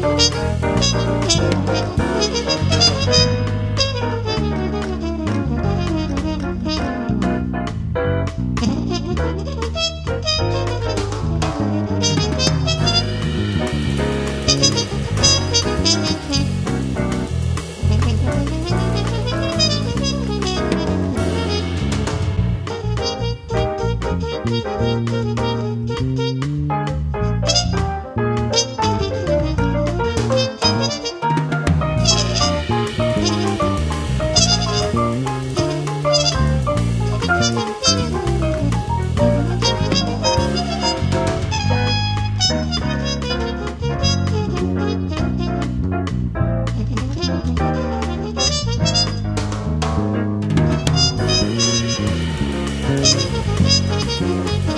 Thank you. Música